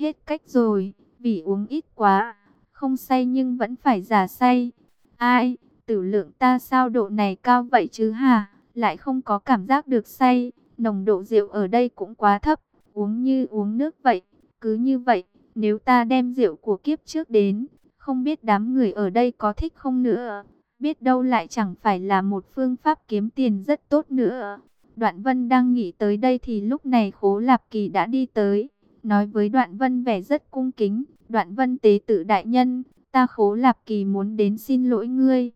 Hết cách rồi, vì uống ít quá, không say nhưng vẫn phải giả say. Ai, tử lượng ta sao độ này cao vậy chứ hả? Lại không có cảm giác được say, nồng độ rượu ở đây cũng quá thấp, uống như uống nước vậy. Cứ như vậy, nếu ta đem rượu của kiếp trước đến, không biết đám người ở đây có thích không nữa. Biết đâu lại chẳng phải là một phương pháp kiếm tiền rất tốt nữa. Đoạn Vân đang nghĩ tới đây thì lúc này Khố Lạp Kỳ đã đi tới. Nói với Đoạn Vân vẻ rất cung kính. Đoạn Vân tế tự đại nhân, ta Khố Lạp Kỳ muốn đến xin lỗi ngươi.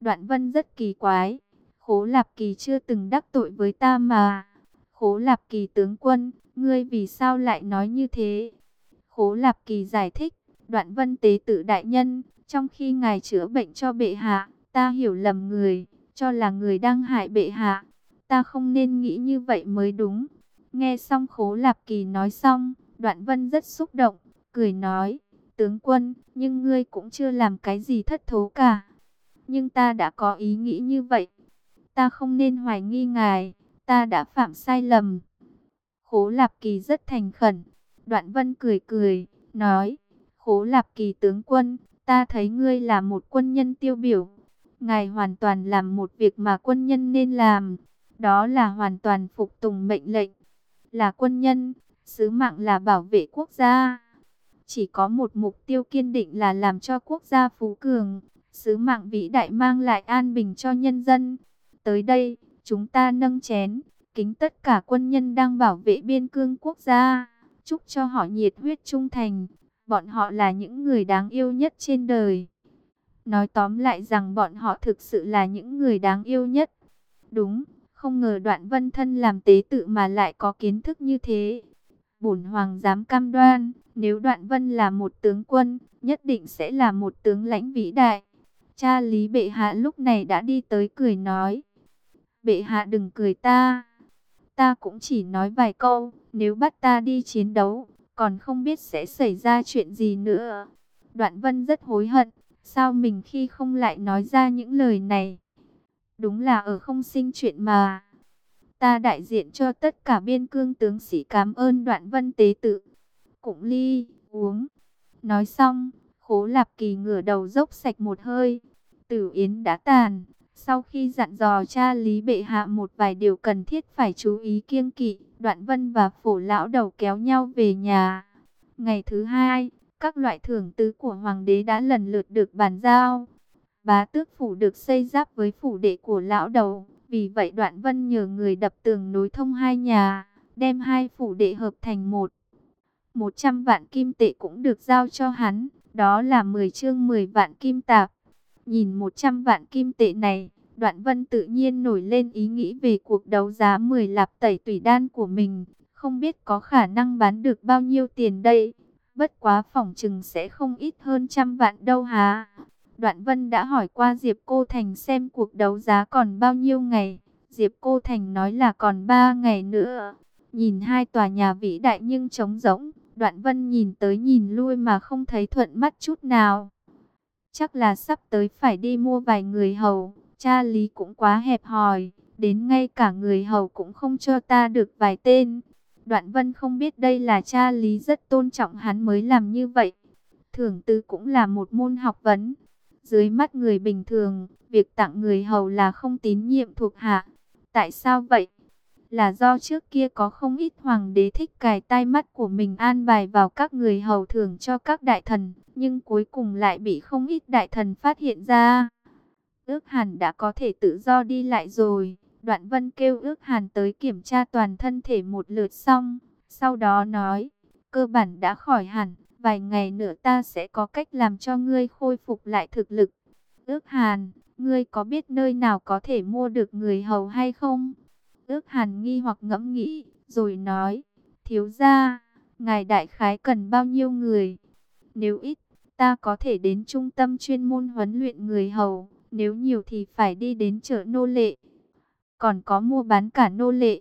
Đoạn Vân rất kỳ quái. Khố Lạp Kỳ chưa từng đắc tội với ta mà. Khố Lạp Kỳ tướng quân, ngươi vì sao lại nói như thế? Khố Lạp Kỳ giải thích, Đoạn Vân tế tự đại nhân, trong khi ngài chữa bệnh cho bệ hạ, ta hiểu lầm người, cho là người đang hại bệ hạ. Ta không nên nghĩ như vậy mới đúng. Nghe xong Khố Lạp Kỳ nói xong, Đoạn Vân rất xúc động, cười nói, tướng quân, nhưng ngươi cũng chưa làm cái gì thất thố cả. Nhưng ta đã có ý nghĩ như vậy. Ta không nên hoài nghi ngài, ta đã phạm sai lầm. Khố Lạp Kỳ rất thành khẩn. Đoạn Vân cười cười, nói, Khố Lạp Kỳ tướng quân, ta thấy ngươi là một quân nhân tiêu biểu. Ngài hoàn toàn làm một việc mà quân nhân nên làm. Đó là hoàn toàn phục tùng mệnh lệnh. Là quân nhân, sứ mạng là bảo vệ quốc gia. Chỉ có một mục tiêu kiên định là làm cho quốc gia phú cường. Sứ mạng vĩ đại mang lại an bình cho nhân dân. Tới đây, chúng ta nâng chén, kính tất cả quân nhân đang bảo vệ biên cương quốc gia. Chúc cho họ nhiệt huyết trung thành. Bọn họ là những người đáng yêu nhất trên đời. Nói tóm lại rằng bọn họ thực sự là những người đáng yêu nhất. Đúng, không ngờ đoạn vân thân làm tế tự mà lại có kiến thức như thế. Bổn hoàng dám cam đoan, nếu đoạn vân là một tướng quân, nhất định sẽ là một tướng lãnh vĩ đại. Cha Lý Bệ Hạ lúc này đã đi tới cười nói. Bệ Hạ đừng cười ta. Ta cũng chỉ nói vài câu, nếu bắt ta đi chiến đấu, còn không biết sẽ xảy ra chuyện gì nữa. Đoạn Vân rất hối hận, sao mình khi không lại nói ra những lời này. Đúng là ở không sinh chuyện mà. Ta đại diện cho tất cả biên cương tướng sĩ cảm ơn đoạn vân tế tự. Cũng ly, uống. Nói xong, khố lạp kỳ ngửa đầu dốc sạch một hơi. Tử Yến đã tàn. Sau khi dặn dò cha Lý Bệ Hạ một vài điều cần thiết phải chú ý kiêng kỵ, Đoạn Vân và Phổ Lão Đầu kéo nhau về nhà. Ngày thứ hai, các loại thưởng tứ của Hoàng đế đã lần lượt được bàn giao. Bá tước phủ được xây giáp với phủ đệ của lão đầu. Vì vậy Đoạn Vân nhờ người đập tường nối thông hai nhà, đem hai phủ đệ hợp thành một. 100 vạn kim tệ cũng được giao cho hắn, đó là 10 chương 10 vạn kim tạp. Nhìn 100 vạn kim tệ này, Đoạn Vân tự nhiên nổi lên ý nghĩ về cuộc đấu giá 10 lạp tẩy tùy đan của mình, không biết có khả năng bán được bao nhiêu tiền đây. Bất quá phỏng chừng sẽ không ít hơn trăm vạn đâu hả? Đoạn Vân đã hỏi qua Diệp Cô Thành xem cuộc đấu giá còn bao nhiêu ngày. Diệp Cô Thành nói là còn 3 ngày nữa. Nhìn hai tòa nhà vĩ đại nhưng trống rỗng. Đoạn Vân nhìn tới nhìn lui mà không thấy thuận mắt chút nào. Chắc là sắp tới phải đi mua vài người hầu. Cha Lý cũng quá hẹp hòi. Đến ngay cả người hầu cũng không cho ta được vài tên. Đoạn Vân không biết đây là cha Lý rất tôn trọng hắn mới làm như vậy. Thưởng tư cũng là một môn học vấn. Dưới mắt người bình thường, việc tặng người hầu là không tín nhiệm thuộc hạ. Tại sao vậy? Là do trước kia có không ít hoàng đế thích cài tai mắt của mình an bài vào các người hầu thưởng cho các đại thần, nhưng cuối cùng lại bị không ít đại thần phát hiện ra. Ước hàn đã có thể tự do đi lại rồi. Đoạn vân kêu ước hàn tới kiểm tra toàn thân thể một lượt xong. Sau đó nói, cơ bản đã khỏi hẳn. Vài ngày nữa ta sẽ có cách làm cho ngươi khôi phục lại thực lực. Ước hàn, ngươi có biết nơi nào có thể mua được người hầu hay không? Ước hàn nghi hoặc ngẫm nghĩ, rồi nói, thiếu gia, ngài đại khái cần bao nhiêu người? Nếu ít, ta có thể đến trung tâm chuyên môn huấn luyện người hầu, nếu nhiều thì phải đi đến chợ nô lệ. Còn có mua bán cả nô lệ,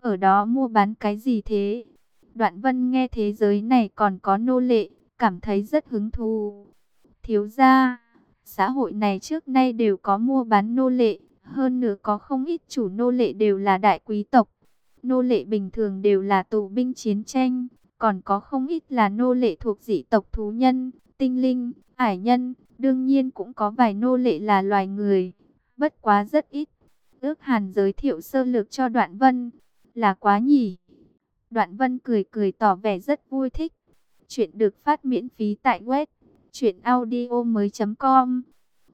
ở đó mua bán cái gì thế? Đoạn vân nghe thế giới này còn có nô lệ, cảm thấy rất hứng thú. Thiếu gia, xã hội này trước nay đều có mua bán nô lệ, hơn nữa có không ít chủ nô lệ đều là đại quý tộc. Nô lệ bình thường đều là tù binh chiến tranh, còn có không ít là nô lệ thuộc dị tộc thú nhân, tinh linh, ải nhân, đương nhiên cũng có vài nô lệ là loài người, bất quá rất ít. Ước hàn giới thiệu sơ lược cho đoạn vân, là quá nhỉ. Đoạn vân cười cười tỏ vẻ rất vui thích. Chuyện được phát miễn phí tại web truyệnaudiomoi.com.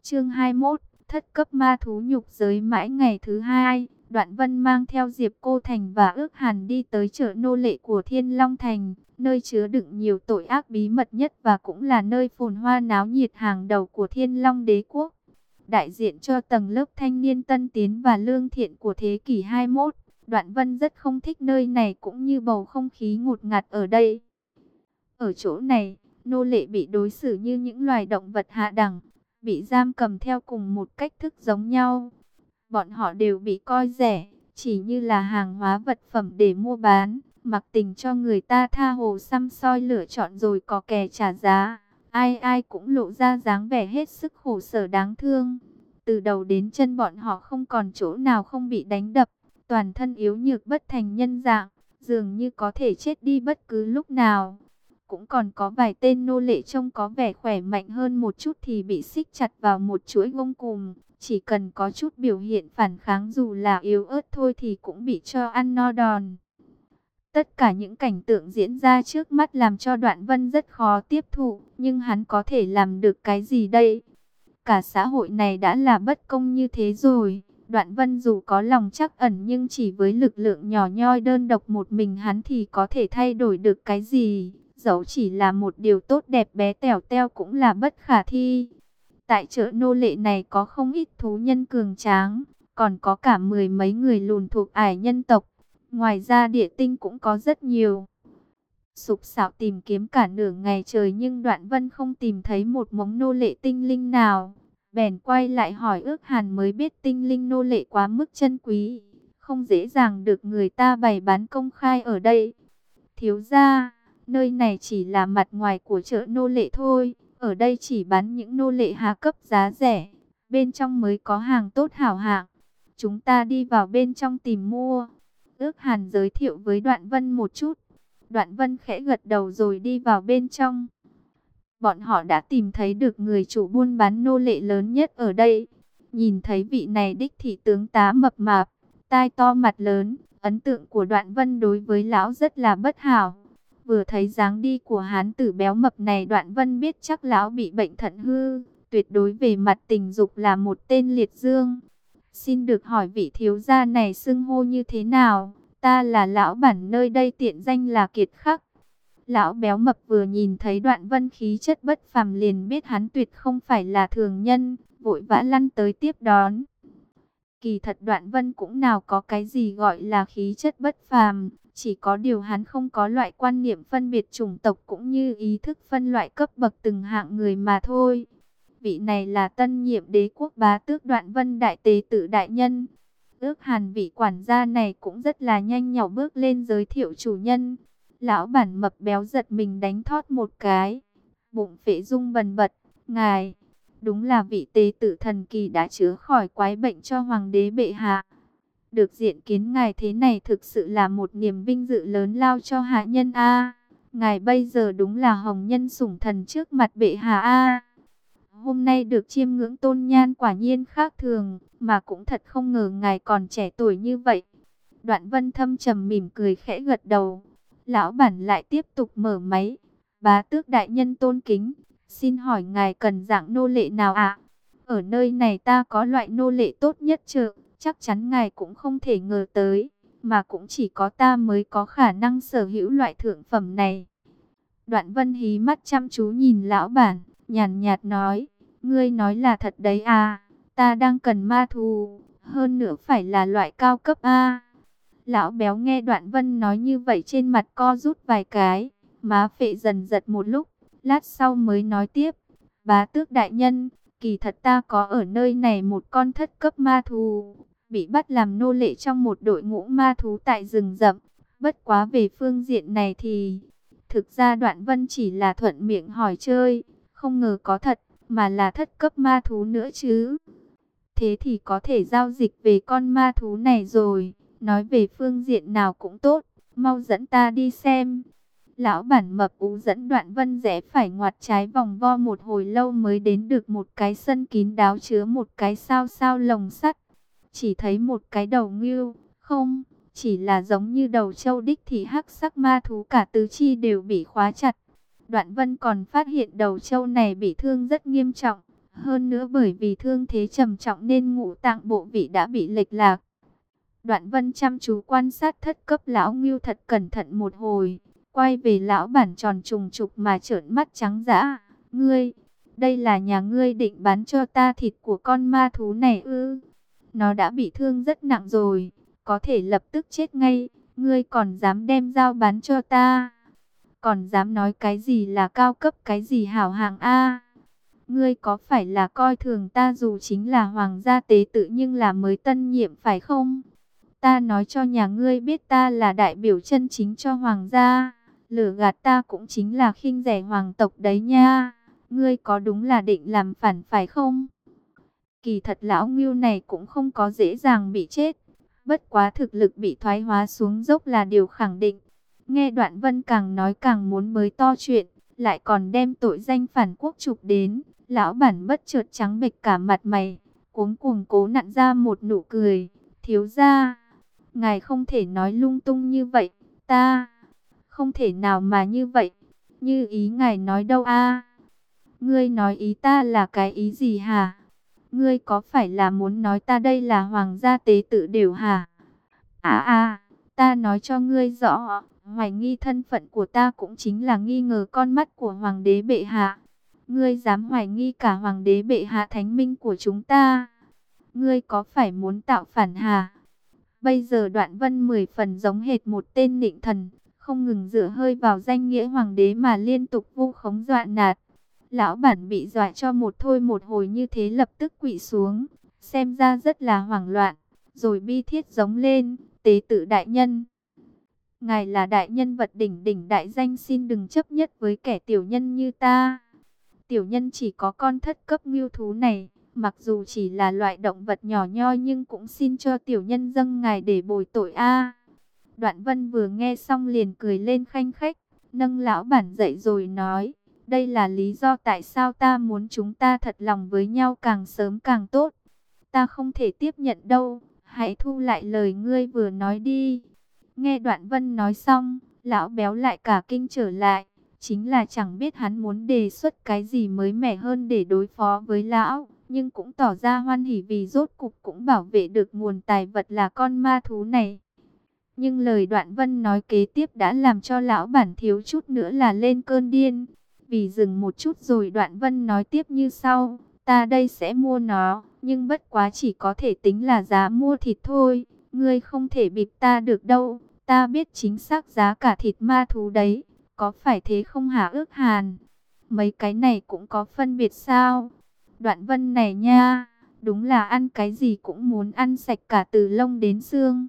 Chương 21, thất cấp ma thú nhục giới mãi ngày thứ hai, Đoạn Vân mang theo Diệp Cô Thành và ước hàn đi tới chợ nô lệ của Thiên Long Thành, nơi chứa đựng nhiều tội ác bí mật nhất và cũng là nơi phồn hoa náo nhiệt hàng đầu của Thiên Long Đế Quốc. Đại diện cho tầng lớp thanh niên tân tiến và lương thiện của thế kỷ 21, Đoạn Vân rất không thích nơi này cũng như bầu không khí ngột ngạt ở đây. Ở chỗ này, nô lệ bị đối xử như những loài động vật hạ đẳng, bị giam cầm theo cùng một cách thức giống nhau bọn họ đều bị coi rẻ, chỉ như là hàng hóa vật phẩm để mua bán, mặc tình cho người ta tha hồ xăm soi lựa chọn rồi có kè trả giá. Ai ai cũng lộ ra dáng vẻ hết sức khổ sở đáng thương. Từ đầu đến chân bọn họ không còn chỗ nào không bị đánh đập, toàn thân yếu nhược bất thành nhân dạng, dường như có thể chết đi bất cứ lúc nào. Cũng còn có vài tên nô lệ trông có vẻ khỏe mạnh hơn một chút thì bị xích chặt vào một chuỗi gông cùm, chỉ cần có chút biểu hiện phản kháng dù là yếu ớt thôi thì cũng bị cho ăn no đòn. Tất cả những cảnh tượng diễn ra trước mắt làm cho Đoạn Vân rất khó tiếp thụ, nhưng hắn có thể làm được cái gì đây? Cả xã hội này đã là bất công như thế rồi. Đoạn Vân dù có lòng chắc ẩn nhưng chỉ với lực lượng nhỏ nhoi đơn độc một mình hắn thì có thể thay đổi được cái gì? Dẫu chỉ là một điều tốt đẹp bé tẻo teo cũng là bất khả thi. Tại chợ nô lệ này có không ít thú nhân cường tráng, còn có cả mười mấy người lùn thuộc ải nhân tộc. Ngoài ra địa tinh cũng có rất nhiều. Sục sạo tìm kiếm cả nửa ngày trời nhưng đoạn vân không tìm thấy một mống nô lệ tinh linh nào. Bèn quay lại hỏi ước hàn mới biết tinh linh nô lệ quá mức chân quý. Không dễ dàng được người ta bày bán công khai ở đây. Thiếu ra, nơi này chỉ là mặt ngoài của chợ nô lệ thôi. Ở đây chỉ bán những nô lệ hạ cấp giá rẻ, bên trong mới có hàng tốt hảo hạng. Chúng ta đi vào bên trong tìm mua. Ước hàn giới thiệu với Đoạn Vân một chút. Đoạn Vân khẽ gật đầu rồi đi vào bên trong. Bọn họ đã tìm thấy được người chủ buôn bán nô lệ lớn nhất ở đây. Nhìn thấy vị này đích thị tướng tá mập mạp, tai to mặt lớn, ấn tượng của Đoạn Vân đối với lão rất là bất hảo. Vừa thấy dáng đi của hán tử béo mập này đoạn vân biết chắc lão bị bệnh thận hư, tuyệt đối về mặt tình dục là một tên liệt dương. Xin được hỏi vị thiếu gia này xưng hô như thế nào? Ta là lão bản nơi đây tiện danh là Kiệt Khắc. Lão béo mập vừa nhìn thấy đoạn vân khí chất bất phàm liền biết hắn tuyệt không phải là thường nhân, vội vã lăn tới tiếp đón. Kỳ thật đoạn vân cũng nào có cái gì gọi là khí chất bất phàm, chỉ có điều hắn không có loại quan niệm phân biệt chủng tộc cũng như ý thức phân loại cấp bậc từng hạng người mà thôi. Vị này là tân nhiệm đế quốc bá tước đoạn vân đại tế tự đại nhân. Ước hàn vị quản gia này cũng rất là nhanh nhỏ bước lên giới thiệu chủ nhân. Lão bản mập béo giật mình đánh thót một cái. Bụng phệ rung bần bật. Ngài, đúng là vị tế tử thần kỳ đã chữa khỏi quái bệnh cho hoàng đế bệ hạ. Được diện kiến ngài thế này thực sự là một niềm vinh dự lớn lao cho hạ nhân A. Ngài bây giờ đúng là hồng nhân sủng thần trước mặt bệ hạ A. Hôm nay được chiêm ngưỡng tôn nhan quả nhiên khác thường, mà cũng thật không ngờ ngài còn trẻ tuổi như vậy. Đoạn vân thâm trầm mỉm cười khẽ gật đầu. Lão bản lại tiếp tục mở máy. Bá tước đại nhân tôn kính, xin hỏi ngài cần dạng nô lệ nào ạ? Ở nơi này ta có loại nô lệ tốt nhất chợ chắc chắn ngài cũng không thể ngờ tới, mà cũng chỉ có ta mới có khả năng sở hữu loại thượng phẩm này. Đoạn vân hí mắt chăm chú nhìn lão bản, nhàn nhạt nói, ngươi nói là thật đấy à, ta đang cần ma thù, hơn nữa phải là loại cao cấp a. Lão béo nghe đoạn vân nói như vậy trên mặt co rút vài cái, má phệ dần giật một lúc, lát sau mới nói tiếp, bá tước đại nhân, kỳ thật ta có ở nơi này một con thất cấp ma thú bị bắt làm nô lệ trong một đội ngũ ma thú tại rừng rậm. Bất quá về phương diện này thì, thực ra Đoạn Vân chỉ là thuận miệng hỏi chơi, không ngờ có thật, mà là thất cấp ma thú nữa chứ. Thế thì có thể giao dịch về con ma thú này rồi, nói về phương diện nào cũng tốt, mau dẫn ta đi xem. Lão bản mập ú dẫn đoạn vân rẽ phải ngoặt trái vòng vo một hồi lâu mới đến được một cái sân kín đáo chứa một cái sao sao lồng sắt. Chỉ thấy một cái đầu ngưu, không, chỉ là giống như đầu châu đích thì hắc sắc ma thú cả tứ chi đều bị khóa chặt. Đoạn vân còn phát hiện đầu châu này bị thương rất nghiêm trọng. Hơn nữa bởi vì thương thế trầm trọng nên ngũ tạng bộ vị đã bị lệch lạc. Đoạn vân chăm chú quan sát thất cấp lão ngưu thật cẩn thận một hồi. Quay về lão bản tròn trùng trục mà trợn mắt trắng dã. Ngươi, đây là nhà ngươi định bán cho ta thịt của con ma thú này ư. Nó đã bị thương rất nặng rồi, có thể lập tức chết ngay. Ngươi còn dám đem dao bán cho ta. Còn dám nói cái gì là cao cấp cái gì hảo hạng A. Ngươi có phải là coi thường ta dù chính là hoàng gia tế tự nhưng là mới tân nhiệm phải không? Ta nói cho nhà ngươi biết ta là đại biểu chân chính cho hoàng gia. Lửa gạt ta cũng chính là khinh rẻ hoàng tộc đấy nha. Ngươi có đúng là định làm phản phải không? Kỳ thật lão ngưu này cũng không có dễ dàng bị chết. Bất quá thực lực bị thoái hóa xuống dốc là điều khẳng định. Nghe đoạn vân càng nói càng muốn mới to chuyện. Lại còn đem tội danh phản quốc trục đến. Lão bản bất chợt trắng bệch cả mặt mày. Cuống cuồng cố nặn ra một nụ cười. Thiếu ra. Ngài không thể nói lung tung như vậy. Ta không thể nào mà như vậy. Như ý ngài nói đâu a? Ngươi nói ý ta là cái ý gì hả? Ngươi có phải là muốn nói ta đây là hoàng gia tế tự đều hả? À à, ta nói cho ngươi rõ, hoài nghi thân phận của ta cũng chính là nghi ngờ con mắt của hoàng đế bệ hạ. Ngươi dám hoài nghi cả hoàng đế bệ hạ thánh minh của chúng ta. Ngươi có phải muốn tạo phản hả? Bây giờ đoạn vân mười phần giống hệt một tên nịnh thần, không ngừng dựa hơi vào danh nghĩa hoàng đế mà liên tục vu khống dọa nạt. Lão bản bị dọa cho một thôi một hồi như thế lập tức quỵ xuống, xem ra rất là hoảng loạn, rồi bi thiết giống lên, tế tự đại nhân. Ngài là đại nhân vật đỉnh đỉnh đại danh xin đừng chấp nhất với kẻ tiểu nhân như ta. Tiểu nhân chỉ có con thất cấp ngưu thú này, mặc dù chỉ là loại động vật nhỏ nhoi nhưng cũng xin cho tiểu nhân dâng ngài để bồi tội a. Đoạn vân vừa nghe xong liền cười lên khanh khách, nâng lão bản dậy rồi nói, đây là lý do tại sao ta muốn chúng ta thật lòng với nhau càng sớm càng tốt. Ta không thể tiếp nhận đâu, hãy thu lại lời ngươi vừa nói đi. Nghe đoạn vân nói xong, lão béo lại cả kinh trở lại, chính là chẳng biết hắn muốn đề xuất cái gì mới mẻ hơn để đối phó với lão, nhưng cũng tỏ ra hoan hỉ vì rốt cục cũng bảo vệ được nguồn tài vật là con ma thú này. Nhưng lời đoạn vân nói kế tiếp đã làm cho lão bản thiếu chút nữa là lên cơn điên. Vì dừng một chút rồi đoạn vân nói tiếp như sau. Ta đây sẽ mua nó, nhưng bất quá chỉ có thể tính là giá mua thịt thôi. Ngươi không thể bịp ta được đâu. Ta biết chính xác giá cả thịt ma thú đấy. Có phải thế không hả ước hàn? Mấy cái này cũng có phân biệt sao? Đoạn vân này nha, đúng là ăn cái gì cũng muốn ăn sạch cả từ lông đến xương.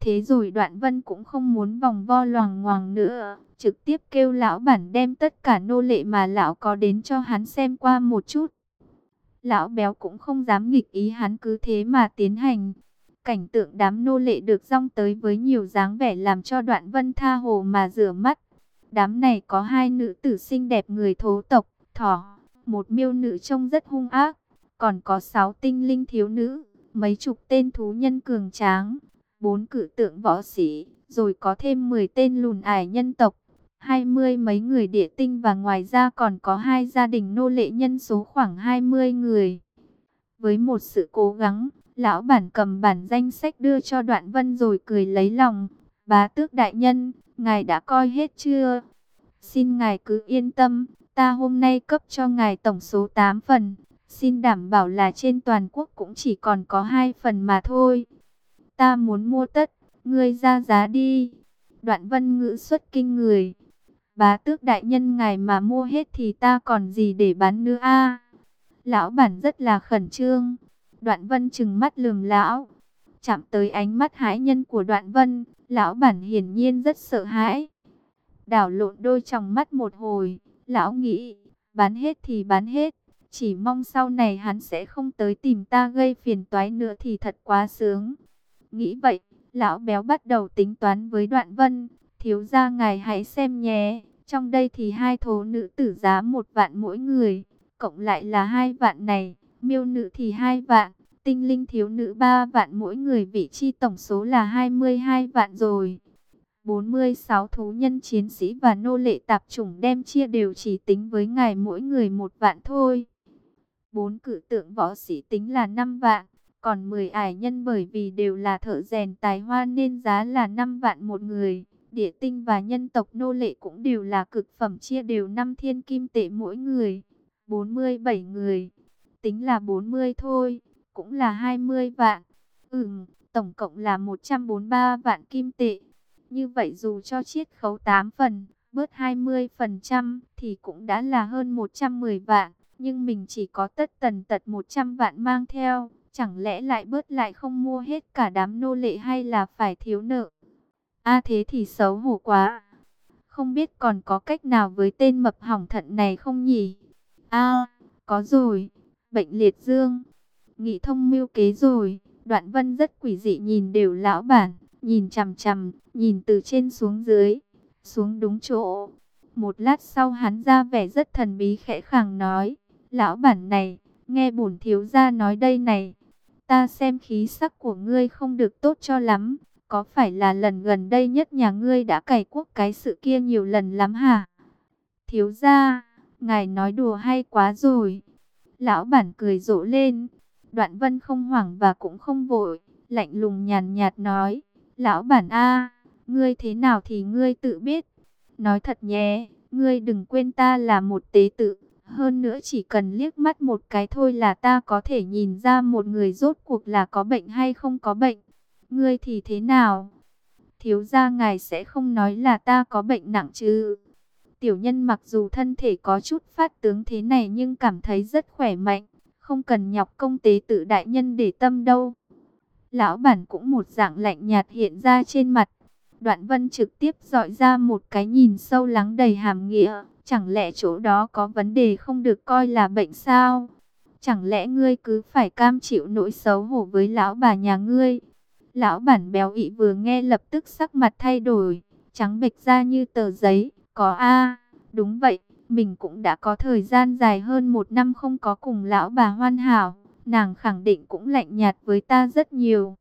Thế rồi đoạn vân cũng không muốn vòng vo loằng ngoằng nữa, trực tiếp kêu lão bản đem tất cả nô lệ mà lão có đến cho hắn xem qua một chút. Lão béo cũng không dám nghịch ý hắn cứ thế mà tiến hành. Cảnh tượng đám nô lệ được rong tới với nhiều dáng vẻ làm cho đoạn vân tha hồ mà rửa mắt. Đám này có hai nữ tử xinh đẹp người thố tộc, thỏ, một miêu nữ trông rất hung ác, còn có sáu tinh linh thiếu nữ, mấy chục tên thú nhân cường tráng, bốn cử tượng võ sĩ, rồi có thêm 10 tên lùn ải nhân tộc, hai mươi mấy người địa tinh và ngoài ra còn có hai gia đình nô lệ nhân số khoảng 20 người. Với một sự cố gắng, lão bản cầm bản danh sách đưa cho đoạn vân rồi cười lấy lòng. Bá tước đại nhân, ngài đã coi hết chưa? Xin ngài cứ yên tâm, ta hôm nay cấp cho ngài tổng số 8 phần. Xin đảm bảo là trên toàn quốc cũng chỉ còn có hai phần mà thôi ta muốn mua tất, ngươi ra giá đi. Đoạn vân ngữ xuất kinh người. Bá tước đại nhân ngài mà mua hết thì ta còn gì để bán nữa a Lão bản rất là khẩn trương. Đoạn vân chừng mắt lườm lão. Chạm tới ánh mắt hãi nhân của đoạn vân. Lão bản hiển nhiên rất sợ hãi. Đảo lộn đôi trong mắt một hồi. Lão nghĩ, bán hết thì bán hết. Chỉ mong sau này hắn sẽ không tới tìm ta gây phiền toái nữa thì thật quá sướng. Nghĩ vậy, lão béo bắt đầu tính toán với đoạn vân. Thiếu gia ngài hãy xem nhé, trong đây thì hai thố nữ tử giá một vạn mỗi người, cộng lại là hai vạn này, miêu nữ thì hai vạn, tinh linh thiếu nữ ba vạn mỗi người vị chi tổng số là 22 vạn rồi. 46 thú nhân chiến sĩ và nô lệ tạp chủng đem chia đều chỉ tính với ngài mỗi người một vạn thôi. Bốn cử tượng võ sĩ tính là 5 vạn, còn 10 ải nhân bởi vì đều là thợ rèn tài hoa nên giá là 5 vạn một người. Địa tinh và nhân tộc nô lệ cũng đều là cực phẩm chia đều 5 thiên kim tệ mỗi người. 47 người, tính là 40 thôi, cũng là 20 vạn. Ừm, tổng cộng là 143 vạn kim tệ. Như vậy dù cho chiết khấu 8 phần, bớt 20% thì cũng đã là hơn 110 vạn. Nhưng mình chỉ có tất tần tật 100 vạn mang theo. Chẳng lẽ lại bớt lại không mua hết cả đám nô lệ hay là phải thiếu nợ? A à, thế thì xấu hổ quá. Không biết còn có cách nào với tên mập hỏng thận này không nhỉ? A, có rồi. Bệnh liệt dương. Nghị thông mưu kế rồi. Đoạn vân rất quỷ dị nhìn đều lão bản. Nhìn chằm chằm, nhìn từ trên xuống dưới. Xuống đúng chỗ. Một lát sau hắn ra vẻ rất thần bí khẽ khàng nói. Lão bản này, nghe bổn thiếu gia nói đây này. Ta xem khí sắc của ngươi không được tốt cho lắm. Có phải là lần gần đây nhất nhà ngươi đã cày quốc cái sự kia nhiều lần lắm hả? Thiếu gia, ngài nói đùa hay quá rồi. Lão bản cười rộ lên. Đoạn vân không hoảng và cũng không vội. Lạnh lùng nhàn nhạt nói. Lão bản A, ngươi thế nào thì ngươi tự biết. Nói thật nhé, ngươi đừng quên ta là một tế tự. Hơn nữa chỉ cần liếc mắt một cái thôi là ta có thể nhìn ra một người rốt cuộc là có bệnh hay không có bệnh. Ngươi thì thế nào? Thiếu gia ngài sẽ không nói là ta có bệnh nặng chứ? Tiểu nhân mặc dù thân thể có chút phát tướng thế này nhưng cảm thấy rất khỏe mạnh. Không cần nhọc công tế tự đại nhân để tâm đâu. Lão bản cũng một dạng lạnh nhạt hiện ra trên mặt. Đoạn vân trực tiếp dọi ra một cái nhìn sâu lắng đầy hàm nghĩa. Chẳng lẽ chỗ đó có vấn đề không được coi là bệnh sao? Chẳng lẽ ngươi cứ phải cam chịu nỗi xấu hổ với lão bà nhà ngươi? Lão bản béo ị vừa nghe lập tức sắc mặt thay đổi, trắng bệch ra như tờ giấy. Có a đúng vậy, mình cũng đã có thời gian dài hơn một năm không có cùng lão bà hoàn hảo. Nàng khẳng định cũng lạnh nhạt với ta rất nhiều.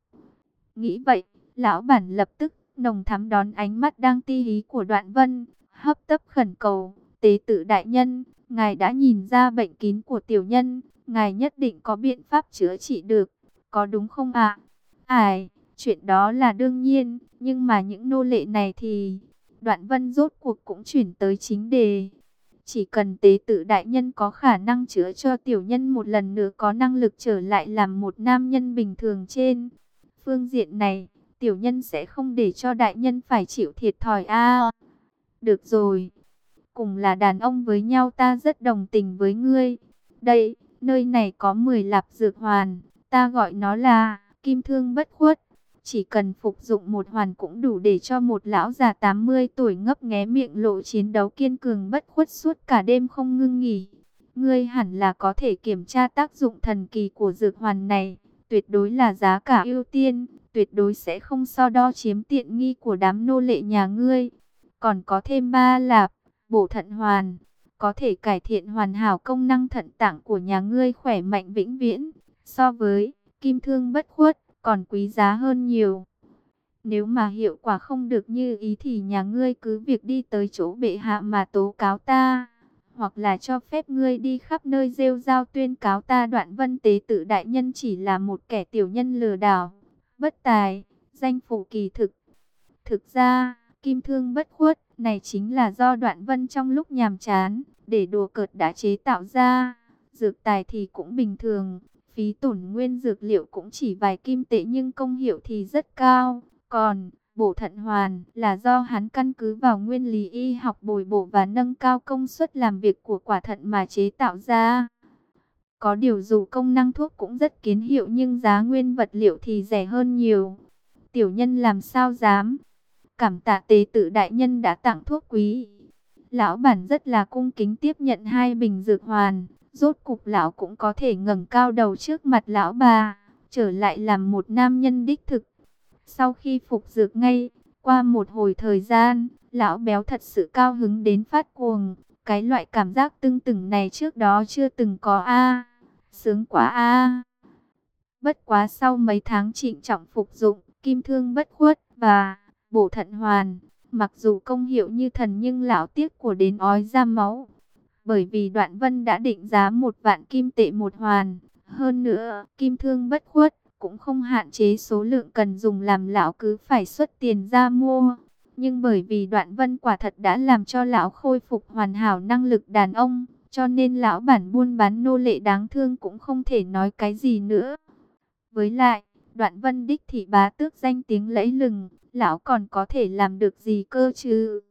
Nghĩ vậy, lão bản lập tức nồng thắm đón ánh mắt đang ti hí của đoạn vân, hấp tấp khẩn cầu. Tế tự đại nhân, ngài đã nhìn ra bệnh kín của tiểu nhân, ngài nhất định có biện pháp chữa trị được, có đúng không ạ? À? Ải, chuyện đó là đương nhiên, nhưng mà những nô lệ này thì... Đoạn vân rốt cuộc cũng chuyển tới chính đề. Chỉ cần tế tự đại nhân có khả năng chữa cho tiểu nhân một lần nữa có năng lực trở lại làm một nam nhân bình thường trên. Phương diện này, tiểu nhân sẽ không để cho đại nhân phải chịu thiệt thòi a. được rồi, cùng là đàn ông với nhau ta rất đồng tình với ngươi. Đây, nơi này có 10 lạp dược hoàn, ta gọi nó là kim thương bất khuất. Chỉ cần phục dụng một hoàn cũng đủ để cho một lão già 80 tuổi ngấp nghé miệng lộ chiến đấu kiên cường bất khuất suốt cả đêm không ngưng nghỉ. Ngươi hẳn là có thể kiểm tra tác dụng thần kỳ của dược hoàn này. Tuyệt đối là giá cả ưu tiên, tuyệt đối sẽ không so đo chiếm tiện nghi của đám nô lệ nhà ngươi. Còn có thêm ba lạp, bổ thận hoàn, có thể cải thiện hoàn hảo công năng thận tạng của nhà ngươi khỏe mạnh vĩnh viễn, so với kim thương bất khuất, còn quý giá hơn nhiều. Nếu mà hiệu quả không được như ý thì nhà ngươi cứ việc đi tới chỗ bệ hạ mà tố cáo ta, hoặc là cho phép ngươi đi khắp nơi rêu giao tuyên cáo ta đoạn vân tế tự đại nhân chỉ là một kẻ tiểu nhân lừa đảo, bất tài, danh phủ kỳ thực. Thực ra, kim thương bất khuất, này chính là do đoạn vân trong lúc nhàm chán, để đùa cợt đã chế tạo ra. Dược tài thì cũng bình thường, phí tổn nguyên dược liệu cũng chỉ vài kim tệ nhưng công hiệu thì rất cao. Còn, bổ thận hoàn là do hắn căn cứ vào nguyên lý y học bồi bổ và nâng cao công suất làm việc của quả thận mà chế tạo ra. Có điều dù công năng thuốc cũng rất kiến hiệu nhưng giá nguyên vật liệu thì rẻ hơn nhiều. Tiểu nhân làm sao dám cảm tạ tế tự đại nhân đã tặng thuốc quý. Lão bản rất là cung kính tiếp nhận hai bình dược hoàn, rốt cục lão cũng có thể ngẩng cao đầu trước mặt lão bà, trở lại làm một nam nhân đích thực. Sau khi phục dược ngay, qua một hồi thời gian, Lão béo thật sự cao hứng đến phát cuồng. Cái loại cảm giác tưng tửng này trước đó chưa từng có a Sướng quá a Bất quá sau mấy tháng trịnh trọng phục dụng, kim thương bất khuất và bổ thận hoàn. Mặc dù công hiệu như thần nhưng lão tiếc của đến ói ra máu. Bởi vì đoạn vân đã định giá một vạn kim tệ một hoàn. Hơn nữa, kim thương bất khuất cũng không hạn chế số lượng cần dùng làm lão cứ phải xuất tiền ra mua. Nhưng bởi vì đoạn vân quả thật đã làm cho lão khôi phục hoàn hảo năng lực đàn ông, cho nên lão bản buôn bán nô lệ đáng thương cũng không thể nói cái gì nữa. Với lại, đoạn vân đích thị bá tước danh tiếng lẫy lừng, lão còn có thể làm được gì cơ chứ?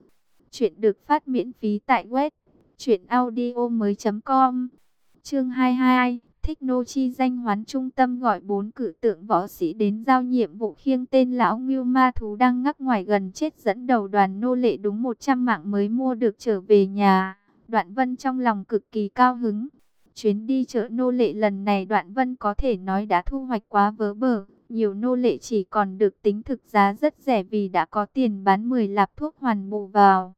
Chuyện được phát miễn phí tại web truyệnaudiomoi.com. Chương 22 Thích nô chi danh hoán trung tâm gọi bốn cử tượng võ sĩ đến giao nhiệm vụ khiêng tên lão ngưu ma thú đang ngắc ngoài gần chết dẫn đầu đoàn nô lệ đúng 100 mạng mới mua được trở về nhà. Đoạn vân trong lòng cực kỳ cao hứng. Chuyến đi chợ nô lệ lần này đoạn vân có thể nói đã thu hoạch quá vớ bờ. Nhiều nô lệ chỉ còn được tính thực giá rất rẻ vì đã có tiền bán 10 lạp thuốc hoàn bù vào.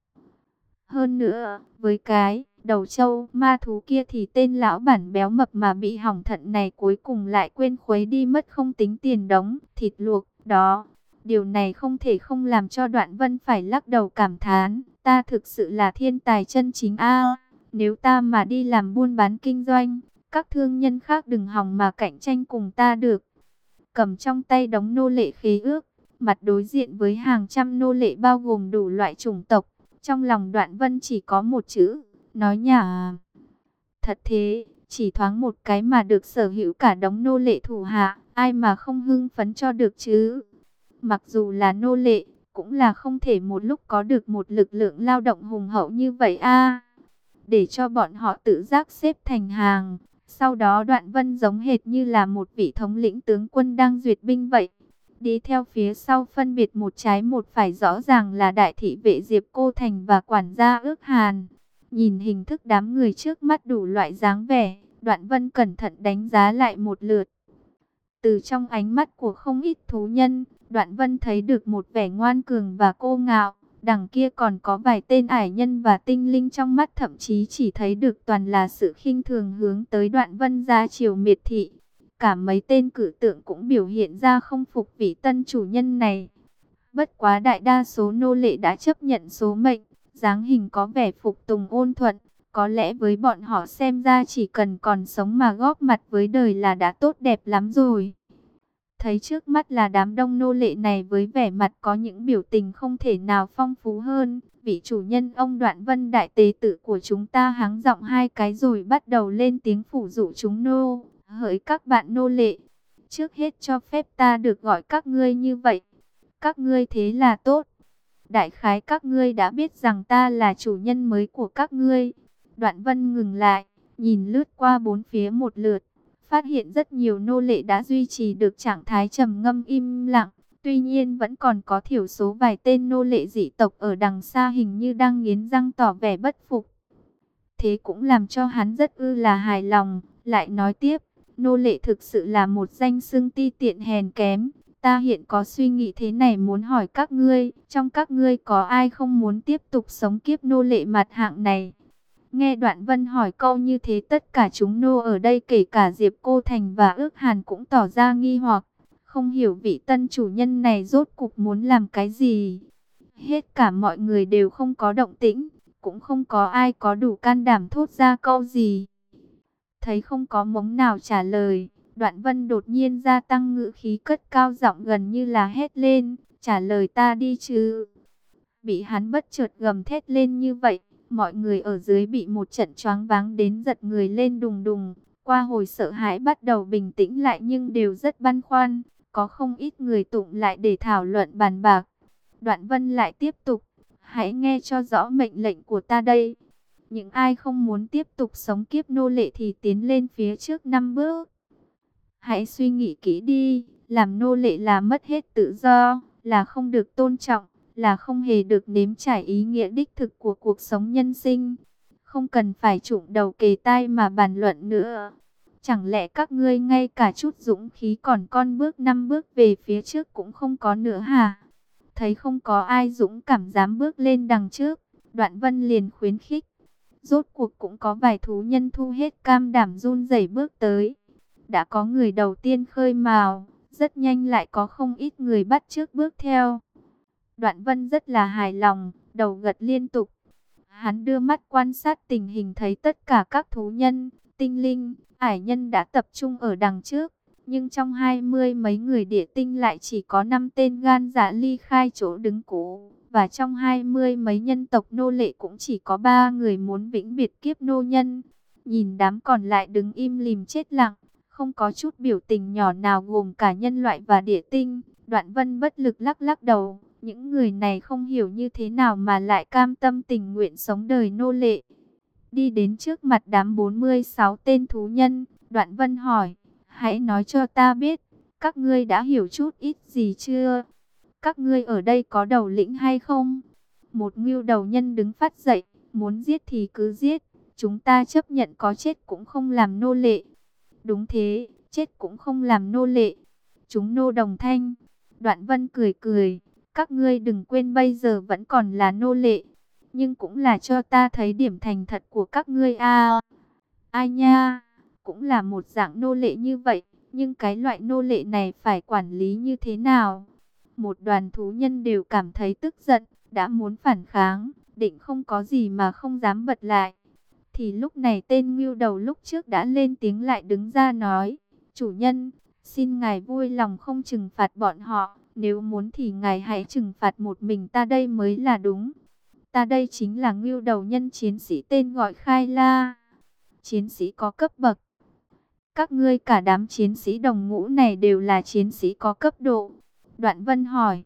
Hơn nữa, với cái đầu trâu ma thú kia thì tên lão bản béo mập mà bị hỏng thận này cuối cùng lại quên khuấy đi mất không tính tiền đóng, thịt luộc, đó. Điều này không thể không làm cho đoạn vân phải lắc đầu cảm thán, ta thực sự là thiên tài chân chính a Nếu ta mà đi làm buôn bán kinh doanh, các thương nhân khác đừng hòng mà cạnh tranh cùng ta được. Cầm trong tay đóng nô lệ khế ước, mặt đối diện với hàng trăm nô lệ bao gồm đủ loại chủng tộc. Trong lòng đoạn vân chỉ có một chữ, nói nhà. Thật thế, chỉ thoáng một cái mà được sở hữu cả đống nô lệ thủ hạ, ai mà không hưng phấn cho được chứ. Mặc dù là nô lệ, cũng là không thể một lúc có được một lực lượng lao động hùng hậu như vậy a. để cho bọn họ tự giác xếp thành hàng, sau đó đoạn vân giống hệt như là một vị thống lĩnh tướng quân đang duyệt binh vậy. Đi theo phía sau phân biệt một trái một phải rõ ràng là đại thị vệ Diệp Cô Thành và quản gia ước hàn. Nhìn hình thức đám người trước mắt đủ loại dáng vẻ, đoạn vân cẩn thận đánh giá lại một lượt. Từ trong ánh mắt của không ít thú nhân, đoạn vân thấy được một vẻ ngoan cường và cô ngạo. Đằng kia còn có vài tên ải nhân và tinh linh trong mắt thậm chí chỉ thấy được toàn là sự khinh thường hướng tới đoạn vân ra chiều miệt thị. Cả mấy tên cử tượng cũng biểu hiện ra không phục vị tân chủ nhân này. Bất quá đại đa số nô lệ đã chấp nhận số mệnh, dáng hình có vẻ phục tùng ôn thuận. Có lẽ với bọn họ xem ra chỉ cần còn sống mà góp mặt với đời là đã tốt đẹp lắm rồi. Thấy trước mắt là đám đông nô lệ này với vẻ mặt có những biểu tình không thể nào phong phú hơn. Vị chủ nhân ông Đoạn Vân Đại Tế Tử của chúng ta háng giọng hai cái rồi bắt đầu lên tiếng phủ dụ chúng nô. Hỡi các bạn nô lệ, trước hết cho phép ta được gọi các ngươi như vậy. Các ngươi thế là tốt. Đại khái các ngươi đã biết rằng ta là chủ nhân mới của các ngươi. Đoạn Vân ngừng lại, nhìn lướt qua bốn phía một lượt phát hiện rất nhiều nô lệ đã duy trì được trạng thái trầm ngâm im lặng. Tuy nhiên vẫn còn có thiểu số vài tên nô lệ dị tộc ở đằng xa hình như đang nghiến răng tỏ vẻ bất phục. Thế cũng làm cho hắn rất ư là hài lòng, lại nói tiếp, nô lệ thực sự là một danh xưng ti tiện hèn kém. Ta hiện có suy nghĩ thế này muốn hỏi các ngươi, trong các ngươi có ai không muốn tiếp tục sống kiếp nô lệ mặt hạng này? Nghe Đoạn Vân hỏi câu như thế tất cả chúng nô ở đây kể cả Diệp Cô Thành và ước hàn cũng tỏ ra nghi hoặc. Không hiểu vị tân chủ nhân này rốt cục muốn làm cái gì. Hết cả mọi người đều không có động tĩnh, cũng không có ai có đủ can đảm thốt ra câu gì. Thấy không có mống nào trả lời, Đoạn Vân đột nhiên gia tăng ngữ khí cất cao giọng gần như là hét lên, trả lời ta đi chứ. Bị hắn bất chợt gầm thét lên như vậy, Mọi người ở dưới bị một trận choáng váng đến giật người lên đùng đùng. Qua hồi sợ hãi bắt đầu bình tĩnh lại nhưng đều rất băn khoăn. Có không ít người tụng lại để thảo luận bàn bạc. Đoạn vân lại tiếp tục. Hãy nghe cho rõ mệnh lệnh của ta đây. Những ai không muốn tiếp tục sống kiếp nô lệ thì tiến lên phía trước năm bước. Hãy suy nghĩ kỹ đi. Làm nô lệ là mất hết tự do, là không được tôn trọng là không hề được nếm trải ý nghĩa đích thực của cuộc sống nhân sinh. Không cần phải trụng đầu kề tai mà bàn luận nữa. Chẳng lẽ các ngươi ngay cả chút dũng khí còn con bước năm bước về phía trước cũng không có nữa hả? Thấy không có ai dũng cảm dám bước lên đằng trước, Đoạn Vân liền khuyến khích. Rốt cuộc cũng có vài thú nhân thu hết cam đảm run rẩy bước tới. Đã có người đầu tiên khơi mào, rất nhanh lại có không ít người bắt trước bước theo. Đoạn Vân rất là hài lòng, đầu gật liên tục. Hắn đưa mắt quan sát tình hình thấy tất cả các thú nhân, tinh linh, ải nhân đã tập trung ở đằng trước. Nhưng trong hai mươi mấy người địa tinh lại chỉ có năm tên gan dạ ly khai chỗ đứng cũ. Và trong hai mươi mấy nhân tộc nô lệ cũng chỉ có ba người muốn vĩnh biệt kiếp nô nhân. Nhìn đám còn lại đứng im lìm chết lặng, không có chút biểu tình nhỏ nào gồm cả nhân loại và địa tinh. Đoạn vân bất lực lắc lắc đầu, những người này không hiểu như thế nào mà lại cam tâm tình nguyện sống đời nô lệ. Đi đến trước mặt đám 46 tên thú nhân, đoạn vân hỏi, hãy nói cho ta biết, các ngươi đã hiểu chút ít gì chưa? Các ngươi ở đây có đầu lĩnh hay không? Một ngưu đầu nhân đứng phát dậy, muốn giết thì cứ giết, chúng ta chấp nhận có chết cũng không làm nô lệ. Đúng thế, chết cũng không làm nô lệ. Chúng nô đồng thanh. Đoạn vân cười cười, các ngươi đừng quên bây giờ vẫn còn là nô lệ. Nhưng cũng là cho ta thấy điểm thành thật của các ngươi a Ai nha, cũng là một dạng nô lệ như vậy. Nhưng cái loại nô lệ này phải quản lý như thế nào? Một đoàn thú nhân đều cảm thấy tức giận, đã muốn phản kháng, định không có gì mà không dám bật lại. Thì lúc này tên ngưu đầu lúc trước đã lên tiếng lại đứng ra nói, chủ nhân, xin ngài vui lòng không trừng phạt bọn họ, nếu muốn thì ngài hãy trừng phạt một mình ta đây mới là đúng. Ta đây chính là ngưu đầu nhân chiến sĩ tên gọi Khai La. Chiến sĩ có cấp bậc. Các ngươi cả đám chiến sĩ đồng ngũ này đều là chiến sĩ có cấp độ. Đoạn Vân hỏi.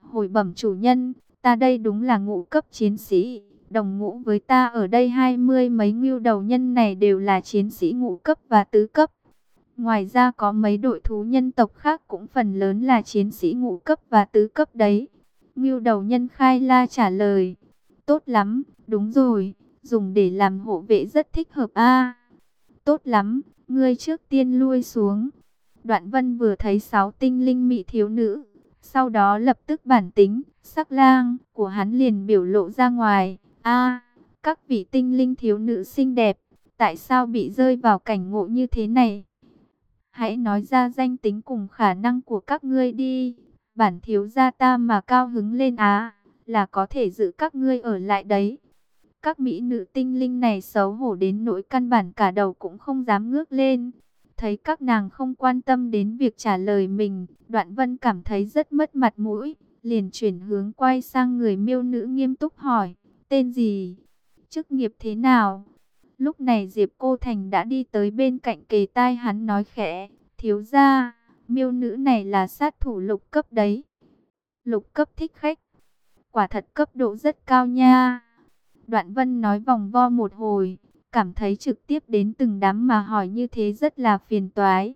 Hồi bẩm chủ nhân, ta đây đúng là ngũ cấp chiến sĩ. Đồng ngũ với ta ở đây hai mươi mấy ngưu đầu nhân này đều là chiến sĩ ngũ cấp và tứ cấp. Ngoài ra có mấy đội thú nhân tộc khác cũng phần lớn là chiến sĩ ngũ cấp và tứ cấp đấy. Ngưu đầu nhân khai la trả lời. Tốt lắm, đúng rồi, dùng để làm hộ vệ rất thích hợp a. tốt lắm, ngươi trước tiên lui xuống. Đoạn vân vừa thấy sáu tinh linh mị thiếu nữ, sau đó lập tức bản tính, sắc lang của hắn liền biểu lộ ra ngoài. a các vị tinh linh thiếu nữ xinh đẹp, tại sao bị rơi vào cảnh ngộ như thế này? Hãy nói ra danh tính cùng khả năng của các ngươi đi. Bản thiếu gia ta mà cao hứng lên á, là có thể giữ các ngươi ở lại đấy. Các mỹ nữ tinh linh này xấu hổ đến nỗi căn bản cả đầu cũng không dám ngước lên. Thấy các nàng không quan tâm đến việc trả lời mình, Đoạn Vân cảm thấy rất mất mặt mũi, liền chuyển hướng quay sang người miêu nữ nghiêm túc hỏi, tên gì, chức nghiệp thế nào? Lúc này Diệp Cô Thành đã đi tới bên cạnh kề tai hắn nói khẽ, thiếu gia, miêu nữ này là sát thủ lục cấp đấy. Lục cấp thích khách, quả thật cấp độ rất cao nha. Đoạn Vân nói vòng vo một hồi, cảm thấy trực tiếp đến từng đám mà hỏi như thế rất là phiền toái.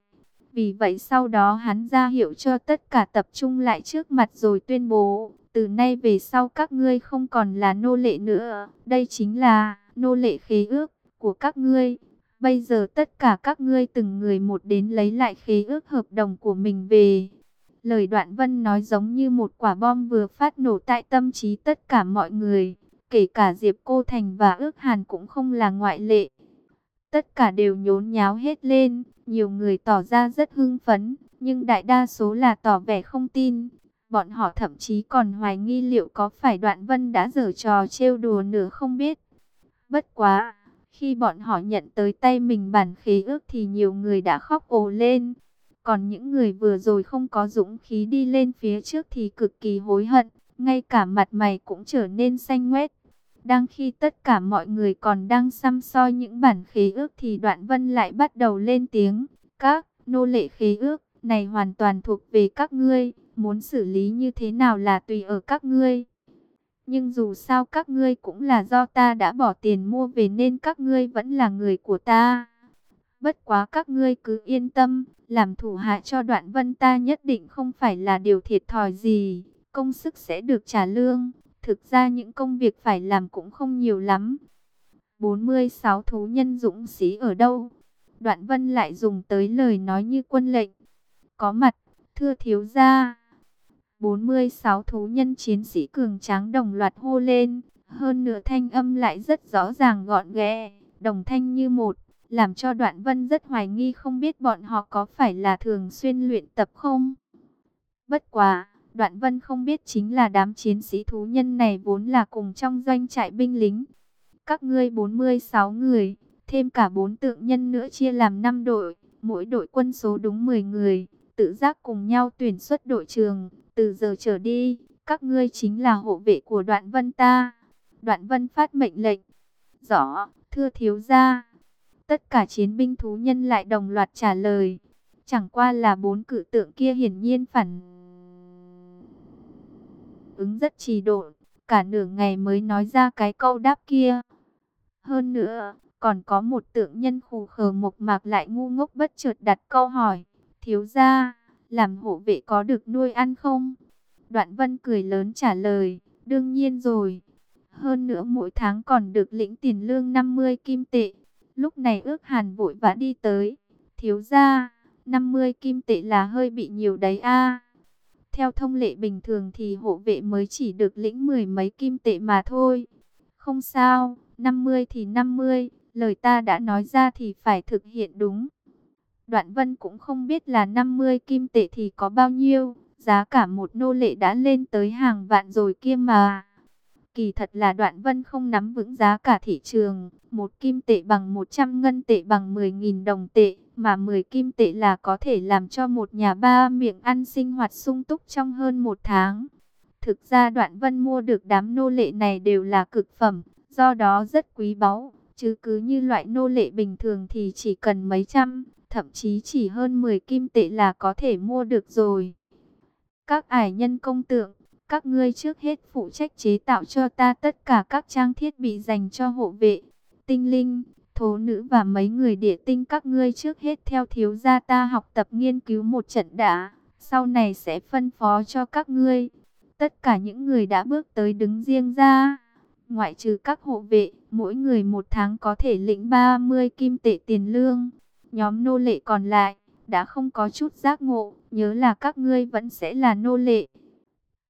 Vì vậy sau đó hắn ra hiệu cho tất cả tập trung lại trước mặt rồi tuyên bố, từ nay về sau các ngươi không còn là nô lệ nữa, đây chính là nô lệ khế ước của các ngươi. Bây giờ tất cả các ngươi từng người một đến lấy lại khế ước hợp đồng của mình về. Lời đoạn vân nói giống như một quả bom vừa phát nổ tại tâm trí tất cả mọi người. Kể cả Diệp Cô Thành và ước hàn cũng không là ngoại lệ. Tất cả đều nhốn nháo hết lên. Nhiều người tỏ ra rất hưng phấn. Nhưng đại đa số là tỏ vẻ không tin. Bọn họ thậm chí còn hoài nghi liệu có phải đoạn vân đã dở trò trêu đùa nữa không biết. Bất quá khi bọn họ nhận tới tay mình bản khế ước thì nhiều người đã khóc ồ lên. Còn những người vừa rồi không có dũng khí đi lên phía trước thì cực kỳ hối hận, ngay cả mặt mày cũng trở nên xanh ngoét. Đang khi tất cả mọi người còn đang xăm soi những bản khế ước thì Đoạn Vân lại bắt đầu lên tiếng. Các nô lệ khế ước này hoàn toàn thuộc về các ngươi, muốn xử lý như thế nào là tùy ở các ngươi. Nhưng dù sao các ngươi cũng là do ta đã bỏ tiền mua về nên các ngươi vẫn là người của ta. Bất quá các ngươi cứ yên tâm, làm thủ hạ cho đoạn vân ta nhất định không phải là điều thiệt thòi gì, công sức sẽ được trả lương. Thực ra những công việc phải làm cũng không nhiều lắm. 46 thú nhân dũng sĩ ở đâu? Đoạn vân lại dùng tới lời nói như quân lệnh. Có mặt, thưa thiếu gia. 46 thú nhân chiến sĩ cường tráng đồng loạt hô lên, hơn nửa thanh âm lại rất rõ ràng gọn ghẽ, đồng thanh như một, làm cho Đoạn Vân rất hoài nghi không biết bọn họ có phải là thường xuyên luyện tập không. Bất quá, Đoạn Vân không biết chính là đám chiến sĩ thú nhân này vốn là cùng trong doanh trại binh lính. Các ngươi 46 người, thêm cả bốn tượng nhân nữa chia làm 5 đội, mỗi đội quân số đúng 10 người, tự giác cùng nhau tuyển xuất đội trường, từ giờ trở đi, các ngươi chính là hộ vệ của Đoạn Vân ta. Đoạn Vân phát mệnh lệnh. Rõ, thưa thiếu gia. Tất cả chiến binh thú nhân lại đồng loạt trả lời. Chẳng qua là bốn cử tượng kia hiển nhiên phản ứng rất trì độ, cả nửa ngày mới nói ra cái câu đáp kia. Hơn nữa, còn có một tượng nhân khù khờ mộc mạc lại ngu ngốc bất chợt đặt câu hỏi, thiếu gia, làm hộ vệ có được nuôi ăn không? Đoạn vân cười lớn trả lời, đương nhiên rồi. Hơn nữa mỗi tháng còn được lĩnh tiền lương 50 kim tệ. Lúc này ước hàn vội vã đi tới. Thiếu gia, 50 kim tệ là hơi bị nhiều đấy a. Theo thông lệ bình thường thì hộ vệ mới chỉ được lĩnh mười mấy kim tệ mà thôi. Không sao, 50 thì 50, lời ta đã nói ra thì phải thực hiện đúng. Đoạn vân cũng không biết là 50 kim tệ thì có bao nhiêu, giá cả một nô lệ đã lên tới hàng vạn rồi kia mà. Kỳ thật là đoạn vân không nắm vững giá cả thị trường, một kim tệ bằng 100 ngân tệ bằng 10.000 đồng tệ, mà 10 kim tệ là có thể làm cho một nhà ba miệng ăn sinh hoạt sung túc trong hơn một tháng. Thực ra đoạn vân mua được đám nô lệ này đều là cực phẩm, do đó rất quý báu, chứ cứ như loại nô lệ bình thường thì chỉ cần mấy trăm, thậm chí chỉ hơn 10 kim tệ là có thể mua được rồi. Các ải nhân công tượng, các ngươi trước hết phụ trách chế tạo cho ta tất cả các trang thiết bị dành cho hộ vệ, tinh linh, thố nữ và mấy người địa tinh các ngươi trước hết theo thiếu gia ta học tập nghiên cứu một trận đã, sau này sẽ phân phó cho các ngươi. Tất cả những người đã bước tới đứng riêng ra, ngoại trừ các hộ vệ, mỗi người một tháng có thể lĩnh 30 kim tệ tiền lương. Nhóm nô lệ còn lại, đã không có chút giác ngộ, nhớ là các ngươi vẫn sẽ là nô lệ.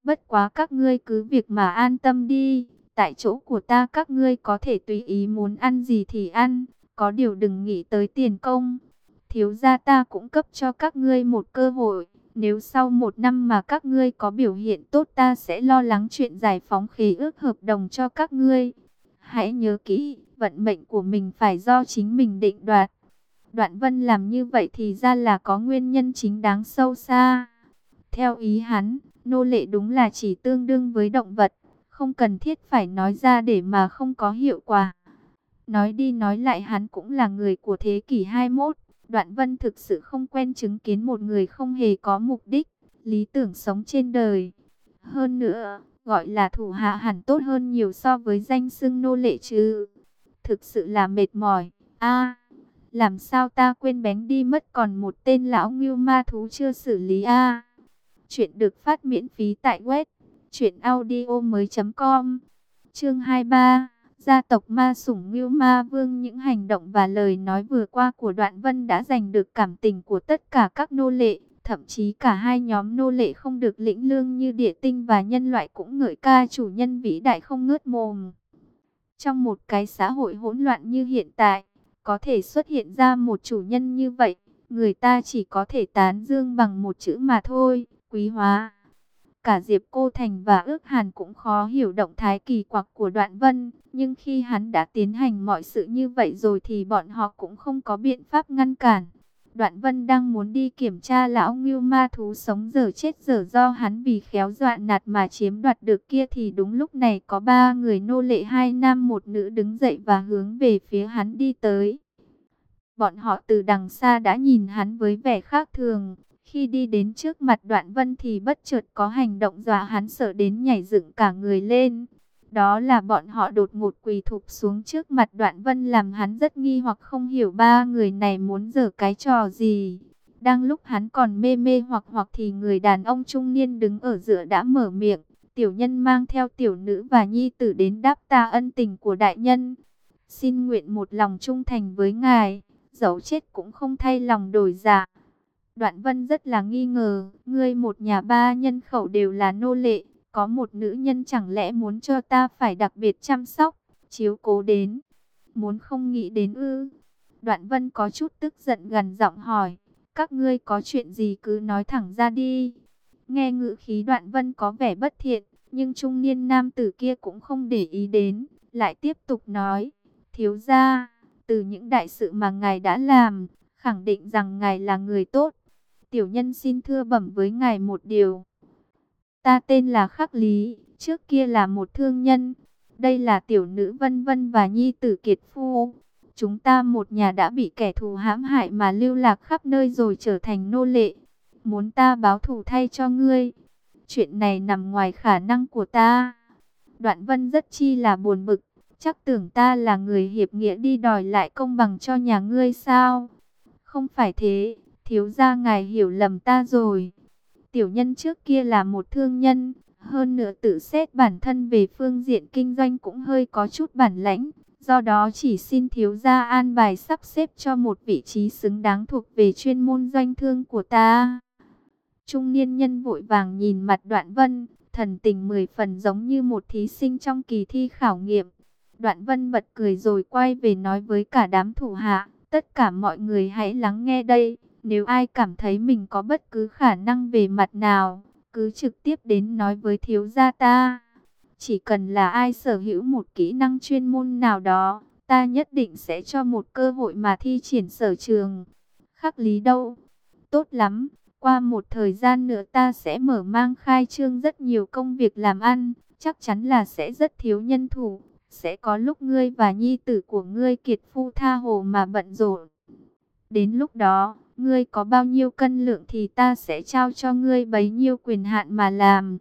Bất quá các ngươi cứ việc mà an tâm đi, tại chỗ của ta các ngươi có thể tùy ý muốn ăn gì thì ăn, có điều đừng nghĩ tới tiền công. Thiếu gia ta cũng cấp cho các ngươi một cơ hội, nếu sau một năm mà các ngươi có biểu hiện tốt ta sẽ lo lắng chuyện giải phóng khí ước hợp đồng cho các ngươi. Hãy nhớ kỹ, vận mệnh của mình phải do chính mình định đoạt. Đoạn vân làm như vậy thì ra là có nguyên nhân chính đáng sâu xa. Theo ý hắn, nô lệ đúng là chỉ tương đương với động vật, không cần thiết phải nói ra để mà không có hiệu quả. Nói đi nói lại hắn cũng là người của thế kỷ 21, Đoạn Vân thực sự không quen chứng kiến một người không hề có mục đích, lý tưởng sống trên đời. Hơn nữa, gọi là thủ hạ hẳn tốt hơn nhiều so với danh xưng nô lệ chứ. Thực sự là mệt mỏi. a làm sao ta quên bén đi mất còn một tên lão ngưu ma thú chưa xử lý a Chuyện được phát miễn phí tại web truyệnaudiomoi.com. Chương 23. Gia tộc Ma Sủng Ngưu Ma Vương những hành động và lời nói vừa qua của Đoạn Vân đã giành được cảm tình của tất cả các nô lệ, thậm chí cả hai nhóm nô lệ không được lĩnh lương như địa tinh và nhân loại cũng ngợi ca chủ nhân vĩ đại không ngớt mồm. Trong một cái xã hội hỗn loạn như hiện tại, có thể xuất hiện ra một chủ nhân như vậy, người ta chỉ có thể tán dương bằng một chữ mà thôi, quý hóa. Cả Diệp Cô Thành và ước hàn cũng khó hiểu động thái kỳ quặc của Đoạn Vân, nhưng khi hắn đã tiến hành mọi sự như vậy rồi thì bọn họ cũng không có biện pháp ngăn cản. Đoạn Vân đang muốn đi kiểm tra lão ngưu ma thú sống giờ chết giờ do hắn vì khéo dọa nạt mà chiếm đoạt được kia thì đúng lúc này có ba người nô lệ hai nam một nữ đứng dậy và hướng về phía hắn đi tới. Bọn họ từ đằng xa đã nhìn hắn với vẻ khác thường, khi đi đến trước mặt đoạn vân thì bất chợt có hành động dọa hắn sợ đến nhảy dựng cả người lên. Đó là bọn họ đột ngột quỳ thụp xuống trước mặt đoạn vân làm hắn rất nghi hoặc không hiểu ba người này muốn dở cái trò gì. Đang lúc hắn còn mê mê hoặc hoặc thì người đàn ông trung niên đứng ở giữa đã mở miệng. Tiểu nhân mang theo tiểu nữ và nhi tử đến đáp ta ân tình của đại nhân. Xin nguyện một lòng trung thành với ngài, dẫu chết cũng không thay lòng đổi dạ. Đoạn vân rất là nghi ngờ, ngươi một nhà ba nhân khẩu đều là nô lệ, có một nữ nhân chẳng lẽ muốn cho ta phải đặc biệt chăm sóc, chiếu cố đến, muốn không nghĩ đến ư. Đoạn vân có chút tức giận gần giọng hỏi, các ngươi có chuyện gì cứ nói thẳng ra đi. Nghe ngữ khí đoạn vân có vẻ bất thiện, nhưng trung niên nam tử kia cũng không để ý đến, lại tiếp tục nói, thiếu gia, từ những đại sự mà ngài đã làm, khẳng định rằng ngài là người tốt. Tiểu nhân xin thưa bẩm với ngài một điều. Ta tên là Khắc Lý, trước kia là một thương nhân. Đây là tiểu nữ Vân Vân và nhi tử Kiệt Phu. Chúng ta một nhà đã bị kẻ thù hãm hại mà lưu lạc khắp nơi rồi trở thành nô lệ. Muốn ta báo thù thay cho ngươi. Chuyện này nằm ngoài khả năng của ta. Đoạn Vân rất chi là buồn bực. Chắc tưởng ta là người hiệp nghĩa đi đòi lại công bằng cho nhà ngươi sao? Không phải thế, thiếu gia ngài hiểu lầm ta rồi. Tiểu nhân trước kia là một thương nhân, hơn nữa tự xét bản thân về phương diện kinh doanh cũng hơi có chút bản lãnh. Do đó chỉ xin thiếu gia an bài sắp xếp cho một vị trí xứng đáng thuộc về chuyên môn doanh thương của ta. Trung niên nhân vội vàng nhìn mặt đoạn vân, thần tình mười phần giống như một thí sinh trong kỳ thi khảo nghiệm. Đoạn vân bật cười rồi quay về nói với cả đám thủ hạ, tất cả mọi người hãy lắng nghe đây. Nếu ai cảm thấy mình có bất cứ khả năng về mặt nào, cứ trực tiếp đến nói với thiếu gia ta. Chỉ cần là ai sở hữu một kỹ năng chuyên môn nào đó, ta nhất định sẽ cho một cơ hội mà thi triển sở trường. Khắc lý đâu? Tốt lắm, qua một thời gian nữa ta sẽ mở mang khai trương rất nhiều công việc làm ăn, chắc chắn là sẽ rất thiếu nhân thủ. Sẽ có lúc ngươi và nhi tử của ngươi kiệt phu tha hồ mà bận rộn. Đến lúc đó, ngươi có bao nhiêu cân lượng thì ta sẽ trao cho ngươi bấy nhiêu quyền hạn mà làm.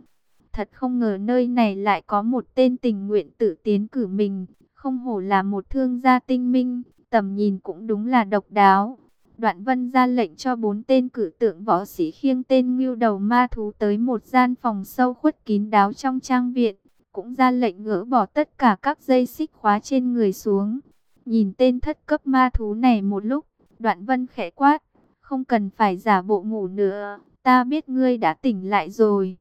Thật không ngờ nơi này lại có một tên tình nguyện tự tiến cử mình, không hổ là một thương gia tinh minh, tầm nhìn cũng đúng là độc đáo. Đoạn vân ra lệnh cho bốn tên cử tượng võ sĩ khiêng tên ngưu đầu ma thú tới một gian phòng sâu khuất kín đáo trong trang viện, cũng ra lệnh gỡ bỏ tất cả các dây xích khóa trên người xuống. Nhìn tên thất cấp ma thú này một lúc, đoạn vân khẽ quát, không cần phải giả bộ ngủ nữa, ta biết ngươi đã tỉnh lại rồi.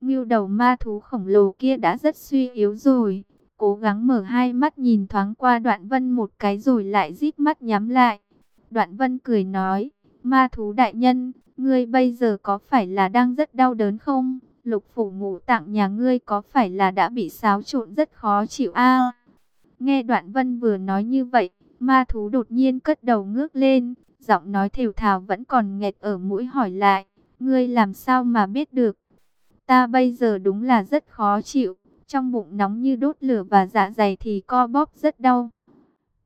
Ngưu đầu ma thú khổng lồ kia đã rất suy yếu rồi, cố gắng mở hai mắt nhìn thoáng qua đoạn vân một cái rồi lại rít mắt nhắm lại. Đoạn vân cười nói, ma thú đại nhân, ngươi bây giờ có phải là đang rất đau đớn không? Lục phủ ngủ tặng nhà ngươi có phải là đã bị xáo trộn rất khó chịu a? nghe đoạn vân vừa nói như vậy, ma thú đột nhiên cất đầu ngước lên, giọng nói thều thào vẫn còn nghẹt ở mũi hỏi lại, ngươi làm sao mà biết được? Ta bây giờ đúng là rất khó chịu, trong bụng nóng như đốt lửa và dạ dày thì co bóp rất đau.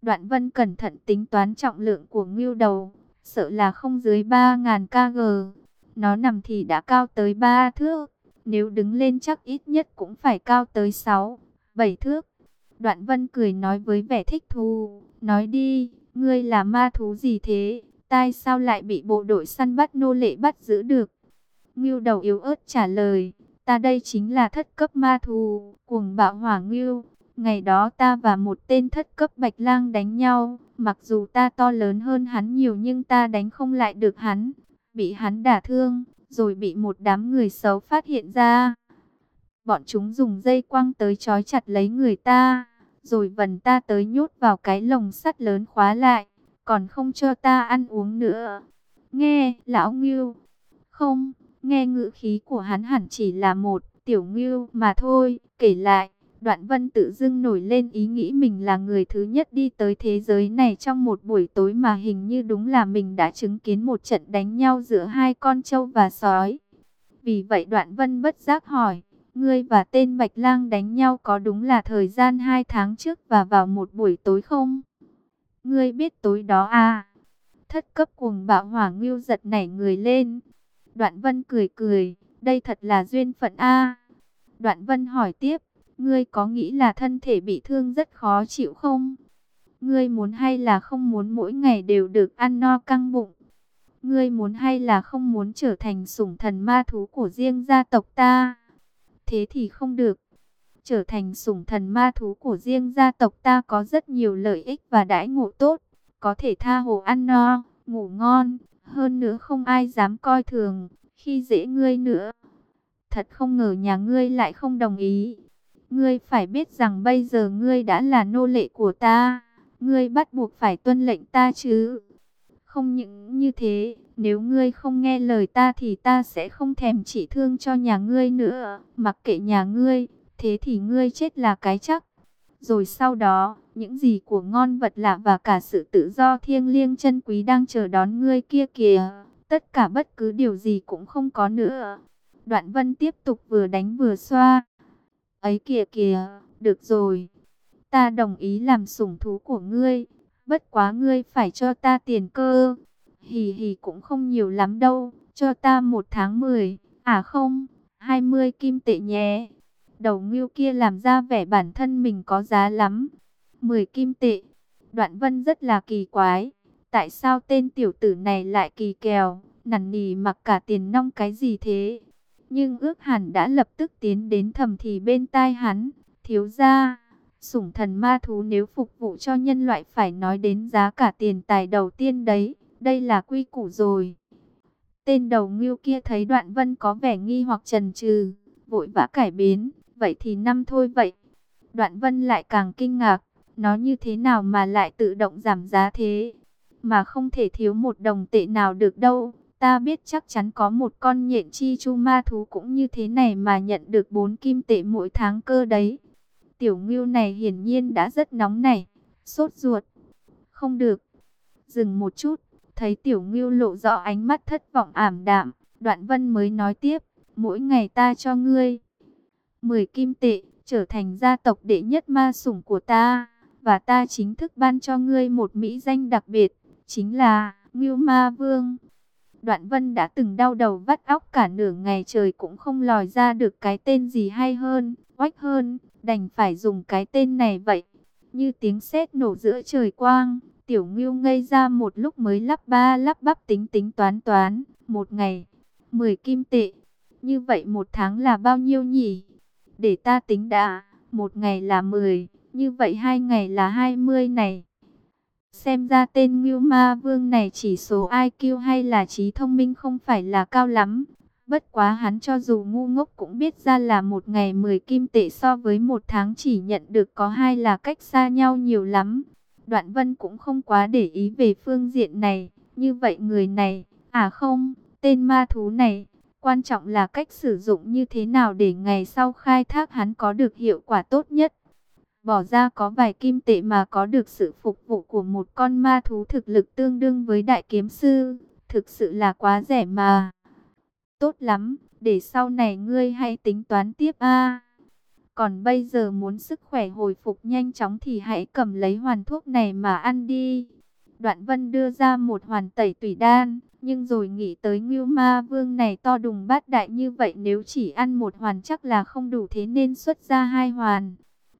Đoạn vân cẩn thận tính toán trọng lượng của ngưu đầu, sợ là không dưới 3.000 kg. Nó nằm thì đã cao tới 3 thước, nếu đứng lên chắc ít nhất cũng phải cao tới 6, 7 thước. Đoạn vân cười nói với vẻ thích thú, nói đi, ngươi là ma thú gì thế? Tai sao lại bị bộ đội săn bắt nô lệ bắt giữ được? Ngưu đầu yếu ớt trả lời, ta đây chính là thất cấp ma thù, cuồng bạo hỏa ngưu. Ngày đó ta và một tên thất cấp bạch lang đánh nhau, mặc dù ta to lớn hơn hắn nhiều nhưng ta đánh không lại được hắn, bị hắn đả thương, rồi bị một đám người xấu phát hiện ra. Bọn chúng dùng dây quăng tới trói chặt lấy người ta, rồi vần ta tới nhốt vào cái lồng sắt lớn khóa lại còn không cho ta ăn uống nữa. Nghe, lão Ngưu, không, nghe ngữ khí của hắn hẳn chỉ là một tiểu Ngưu mà thôi. Kể lại, Đoạn Vân tự dưng nổi lên ý nghĩ mình là người thứ nhất đi tới thế giới này trong một buổi tối mà hình như đúng là mình đã chứng kiến một trận đánh nhau giữa hai con trâu và sói. Vì vậy Đoạn Vân bất giác hỏi, ngươi và tên Bạch Lang đánh nhau có đúng là thời gian hai tháng trước và vào một buổi tối không? Ngươi biết tối đó à? Thất cấp cuồng bạo hỏa ngưu giật nảy người lên. Đoạn vân cười cười, đây thật là duyên phận a. Đoạn vân hỏi tiếp, ngươi có nghĩ là thân thể bị thương rất khó chịu không? Ngươi muốn hay là không muốn mỗi ngày đều được ăn no căng bụng? Ngươi muốn hay là không muốn trở thành sủng thần ma thú của riêng gia tộc ta? Thế thì không được trở thành sủng thần ma thú của riêng gia tộc ta có rất nhiều lợi ích và đãi ngộ tốt, có thể tha hồ ăn no, ngủ ngon, Hơn nữa không ai dám coi thường, khi dễ ngươi nữa. Thật không ngờ nhà ngươi lại không đồng ý. Ngươi phải biết rằng bây giờ ngươi đã là nô lệ của ta. Ngươi bắt buộc phải tuân lệnh ta chứ. Không những như thế, nếu ngươi không nghe lời ta thì ta sẽ không thèm chỉ thương cho nhà ngươi nữa. Mặc kệ nhà ngươi, thế thì ngươi chết là cái chắc. Rồi sau đó, những gì của ngon vật lạ và cả sự tự do thiêng liêng chân quý đang chờ đón ngươi kia kìa. Tất cả bất cứ điều gì cũng không có nữa. Đoạn vân tiếp tục vừa đánh vừa xoa. Ấy kìa kìa, được rồi. Ta đồng ý làm sủng thú của ngươi. Bất quá ngươi phải cho ta tiền cơ. Hì hì cũng không nhiều lắm đâu. Cho ta một tháng mười. À không, hai mươi kim tệ nhé. Đầu ngưu kia làm ra vẻ bản thân mình có giá lắm. mười kim tệ. Đoạn vân rất là kỳ quái. Tại sao tên tiểu tử này lại kỳ kèo, nằn nì mặc cả tiền nong cái gì thế? Nhưng ước hẳn đã lập tức tiến đến thầm thì bên tai hắn, thiếu ra. Sủng thần ma thú nếu phục vụ cho nhân loại phải nói đến giá cả tiền tài đầu tiên đấy, đây là quy củ rồi. Tên đầu ngưu kia thấy đoạn vân có vẻ nghi hoặc trần trừ, vội vã cải biến, vậy thì năm thôi vậy. Đoạn vân lại càng kinh ngạc, nó như thế nào mà lại tự động giảm giá thế, mà không thể thiếu một đồng tệ nào được đâu. Ta biết chắc chắn có một con nhện chi chu ma thú cũng như thế này mà nhận được bốn kim tệ mỗi tháng cơ đấy. Tiểu ngưu này hiển nhiên đã rất nóng nảy, sốt ruột. Không được. Dừng một chút, thấy tiểu ngưu lộ rõ ánh mắt thất vọng ảm đạm. Đoạn vân mới nói tiếp, mỗi ngày ta cho ngươi 10 kim tệ, trở thành gia tộc đệ nhất ma sủng của ta. Và ta chính thức ban cho ngươi một mỹ danh đặc biệt, chính là Ngưu Ma Vương. Đoạn Vân đã từng đau đầu vắt óc cả nửa ngày trời cũng không lòi ra được cái tên gì hay hơn, oách hơn, đành phải dùng cái tên này vậy. Như tiếng sét nổ giữa trời quang, Tiểu Ngưu ngây ra một lúc mới lắp ba lắp bắp tính tính toán toán, một ngày, 10 kim tệ. Như vậy một tháng là bao nhiêu nhỉ? Để ta tính đã, một ngày là 10, như vậy hai ngày là 20 này. Xem ra tên Ngưu Ma Vương này chỉ số IQ hay là trí thông minh không phải là cao lắm. Bất quá hắn cho dù ngu ngốc cũng biết ra là một ngày 10 kim tệ so với một tháng chỉ nhận được có hai là cách xa nhau nhiều lắm. Đoạn vân cũng không quá để ý về phương diện này. Như vậy người này, à không, tên ma thú này, quan trọng là cách sử dụng như thế nào để ngày sau khai thác hắn có được hiệu quả tốt nhất. Bỏ ra có vài kim tệ mà có được sự phục vụ của một con ma thú thực lực tương đương với đại kiếm sư. Thực sự là quá rẻ mà. Tốt lắm, để sau này ngươi hay tính toán tiếp a. Còn bây giờ muốn sức khỏe hồi phục nhanh chóng thì hãy cầm lấy hoàn thuốc này mà ăn đi. Đoạn vân đưa ra một hoàn tẩy tủy đan, nhưng rồi nghĩ tới Ngưu Ma Vương này to đùng bát đại như vậy nếu chỉ ăn một hoàn chắc là không đủ thế nên xuất ra hai hoàn.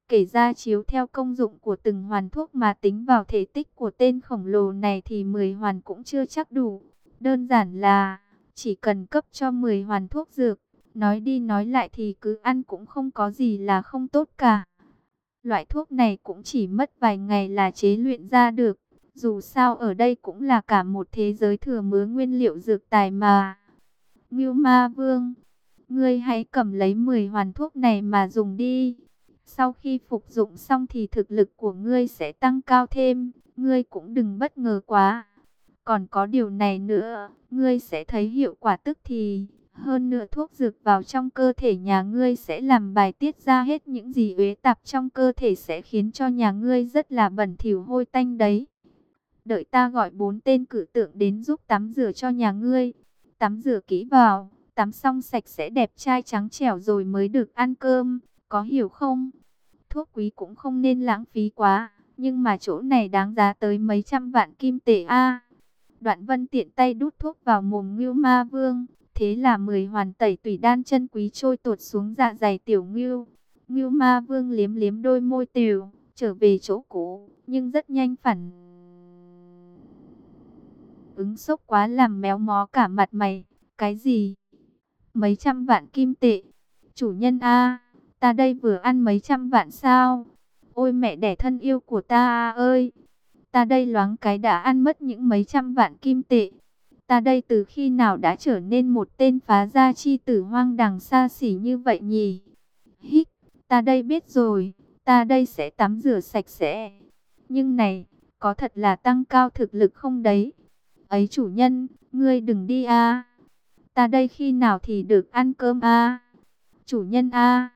Kể ra chiếu theo công dụng của từng hoàn thuốc mà tính vào thể tích của tên khổng lồ này thì 10 hoàn cũng chưa chắc đủ. Đơn giản là chỉ cần cấp cho 10 hoàn thuốc dược, nói đi nói lại thì cứ ăn cũng không có gì là không tốt cả. Loại thuốc này cũng chỉ mất vài ngày là chế luyện ra được. Dù sao ở đây cũng là cả một thế giới thừa mứa nguyên liệu dược tài mà. Ngưu Ma Vương, ngươi hãy cầm lấy 10 hoàn thuốc này mà dùng đi. Sau khi phục dụng xong thì thực lực của ngươi sẽ tăng cao thêm, ngươi cũng đừng bất ngờ quá. Còn có điều này nữa, ngươi sẽ thấy hiệu quả tức thì. Hơn nữa thuốc dược vào trong cơ thể nhà ngươi sẽ làm bài tiết ra hết những gì uế tạp trong cơ thể sẽ khiến cho nhà ngươi rất là bẩn thỉu hôi tanh đấy. Đợi ta gọi bốn tên cử tượng đến giúp tắm rửa cho nhà ngươi. Tắm rửa kỹ vào, tắm xong sạch sẽ đẹp trai trắng trẻo rồi mới được ăn cơm, có hiểu không? thuốc quý cũng không nên lãng phí quá, nhưng mà chỗ này đáng giá tới mấy trăm vạn kim tệ a. Đoạn Vân tiện tay đút thuốc vào mồm Ngưu Ma Vương, thế là mười hoàn tẩy tùy đan chân quý trôi tuột xuống dạ dày tiểu Ngưu. Ngưu Ma Vương liếm liếm đôi môi tiểu, trở về chỗ cũ, nhưng rất nhanh phản ứng sốc quá làm méo mó cả mặt mày. Cái gì? Mấy trăm vạn kim tệ. Chủ nhân A. Ta đây vừa ăn mấy trăm vạn sao? Ôi mẹ đẻ thân yêu của ta ơi! Ta đây loáng cái đã ăn mất những mấy trăm vạn kim tệ. Ta đây từ khi nào đã trở nên một tên phá gia chi tử hoang đằng xa xỉ như vậy nhỉ? Hít, ta đây biết rồi, ta đây sẽ tắm rửa sạch sẽ. Nhưng này, có thật là tăng cao thực lực không đấy? Ấy chủ nhân, ngươi đừng đi a. Ta đây khi nào thì được ăn cơm a? Chủ nhân a.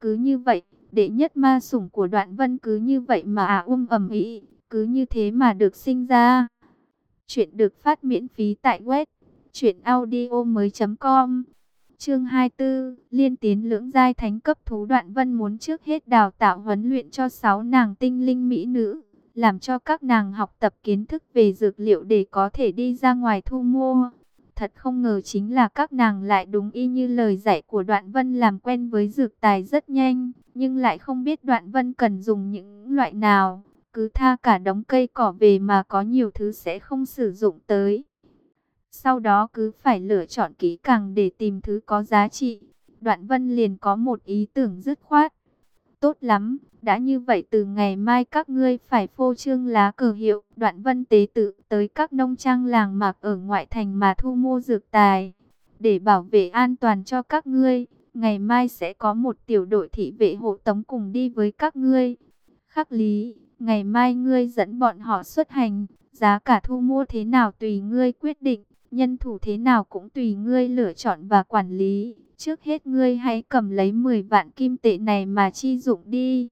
Cứ như vậy, đệ nhất ma sủng của đoạn vân cứ như vậy mà à um ầm ĩ, cứ như thế mà được sinh ra. Chuyện được phát miễn phí tại web truyệnaudiomoi.com. Chương 24, liên tiến lưỡng giai thánh cấp thú đoạn vân muốn trước hết đào tạo huấn luyện cho 6 nàng tinh linh mỹ nữ, làm cho các nàng học tập kiến thức về dược liệu để có thể đi ra ngoài thu mua. Thật không ngờ chính là các nàng lại đúng y như lời dạy của Đoạn Vân làm quen với dược tài rất nhanh, nhưng lại không biết Đoạn Vân cần dùng những loại nào, cứ tha cả đống cây cỏ về mà có nhiều thứ sẽ không sử dụng tới. Sau đó cứ phải lựa chọn kỹ càng để tìm thứ có giá trị. Đoạn Vân liền có một ý tưởng dứt khoát. Tốt lắm, đã như vậy từ ngày mai các ngươi phải phô trương lá cờ hiệu, đoạn vân tế tự tới các nông trang làng mạc ở ngoại thành mà thu mua dược tài. Để bảo vệ an toàn cho các ngươi, ngày mai sẽ có một tiểu đội thị vệ hộ tống cùng đi với các ngươi. Khắc lý, ngày mai ngươi dẫn bọn họ xuất hành, giá cả thu mua thế nào tùy ngươi quyết định, nhân thủ thế nào cũng tùy ngươi lựa chọn và quản lý. Trước hết ngươi hãy cầm lấy 10 vạn kim tệ này mà chi dụng đi.